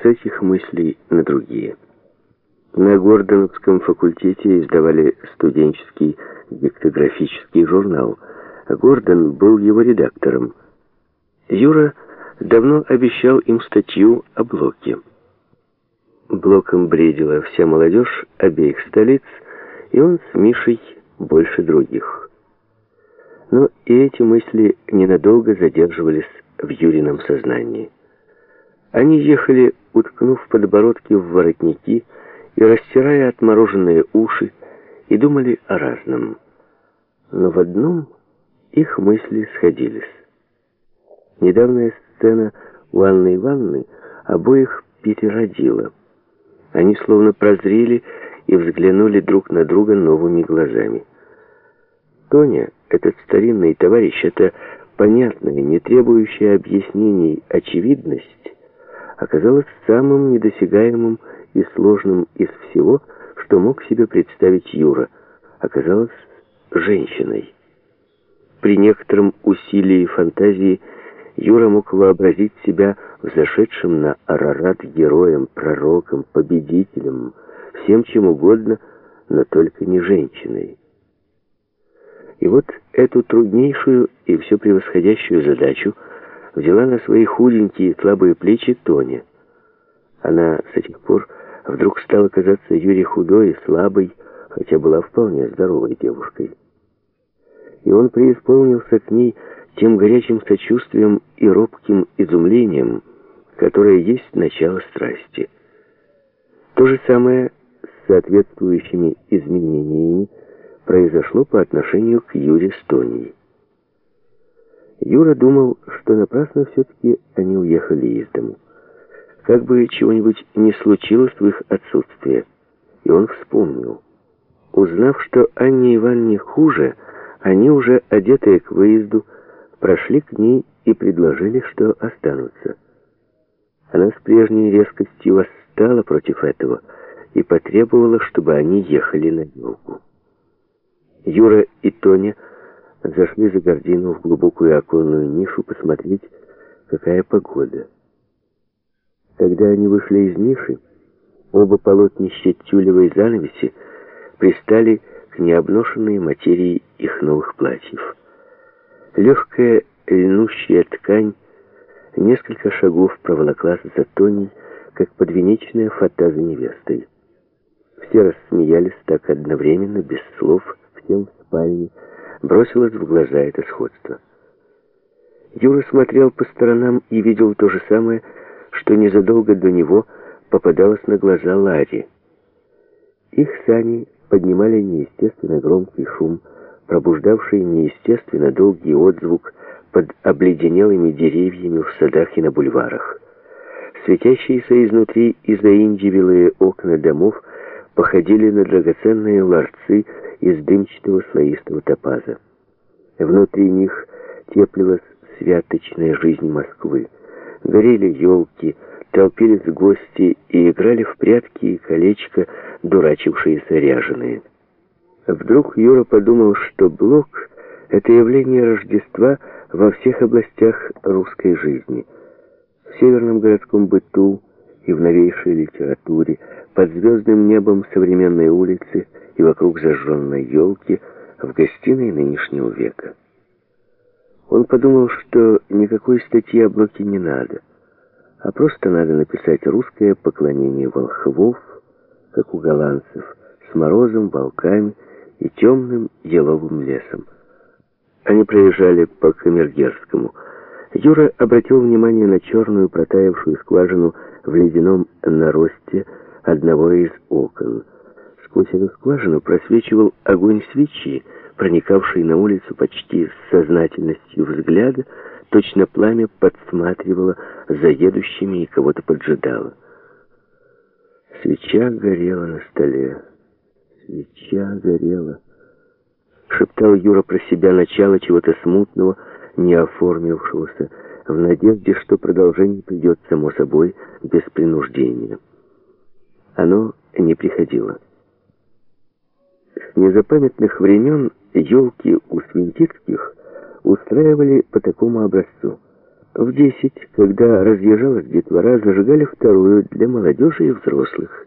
с этих мыслей на другие. На Гордоновском факультете издавали студенческий гектографический журнал. Гордон был его редактором. Юра давно обещал им статью о Блоке. Блоком бредила вся молодежь обеих столиц, и он с Мишей больше других. Но и эти мысли ненадолго задерживались в Юрином сознании. Они ехали, уткнув подбородки в воротники и растирая отмороженные уши, и думали о разном. Но в одном их мысли сходились. Недавняя сцена у Анны Ивановны обоих переродила. Они словно прозрели и взглянули друг на друга новыми глазами. Тоня, этот старинный товарищ, это понятная, не требующая объяснений очевидность, оказалась самым недосягаемым и сложным из всего, что мог себе представить Юра, оказалась женщиной. При некотором усилии фантазии Юра мог вообразить себя взошедшим на Арарат героем, пророком, победителем, всем чем угодно, но только не женщиной. И вот эту труднейшую и все превосходящую задачу взяла на свои худенькие слабые плечи Тоня. Она с этих пор вдруг стала казаться Юре худой и слабой, хотя была вполне здоровой девушкой. И он преисполнился к ней тем горячим сочувствием и робким изумлением, которое есть начало страсти. То же самое с соответствующими изменениями произошло по отношению к Юре Стонии. Юра думал, что напрасно все-таки они уехали из дому. Как бы чего-нибудь не случилось в их отсутствие. И он вспомнил. Узнав, что Анне Ивановне хуже, они, уже одетые к выезду, прошли к ней и предложили, что останутся. Она с прежней резкостью восстала против этого и потребовала, чтобы они ехали на елку. Юра и Тоня зашли за гордину в глубокую оконную нишу посмотреть, какая погода. Когда они вышли из ниши, оба полотнища тюлевой занавеси пристали к необношенной материи их новых платьев. Легкая льнущая ткань несколько шагов проволоклась за Тоней, как подвенечная фата за невестой. Все рассмеялись так одновременно, без слов, всем в спальне, бросилось в глаза это сходство. Юра смотрел по сторонам и видел то же самое, что незадолго до него попадалось на глаза Ларе. Их сани поднимали неестественно громкий шум, пробуждавший неестественно долгий отзвук под обледенелыми деревьями в садах и на бульварах. Светящиеся изнутри и заиндивилые окна домов походили на драгоценные ларцы из дымчатого слоистого топаза. Внутри них теплилась святочная жизнь Москвы. Горели елки, толпились гости и играли в прятки и колечко дурачившиеся ряженые. Вдруг Юра подумал, что Блок — это явление Рождества во всех областях русской жизни. В северном городском быту и в новейшей литературе, под звездным небом современной улицы и вокруг зажженной елки в гостиной нынешнего века. Он подумал, что никакой статьи о Блоке не надо, а просто надо написать русское поклонение волхвов, как у голландцев, с морозом, волками и темным еловым лесом. Они проезжали по Камергерскому. Юра обратил внимание на черную протаявшую скважину в ледяном наросте одного из окон. Сквозь эту скважину просвечивал огонь свечи, проникавший на улицу почти с сознательностью взгляда, точно пламя подсматривало за едущими и кого-то поджидало. Свеча горела на столе. Свеча горела. Шептал Юра про себя начало чего-то смутного, не оформившегося, в надежде, что продолжение придет само собой, без принуждения. Оно не приходило. С незапамятных времен елки у Свинтицких устраивали по такому образцу. В десять, когда разъезжалась детвора, зажигали вторую для молодежи и взрослых.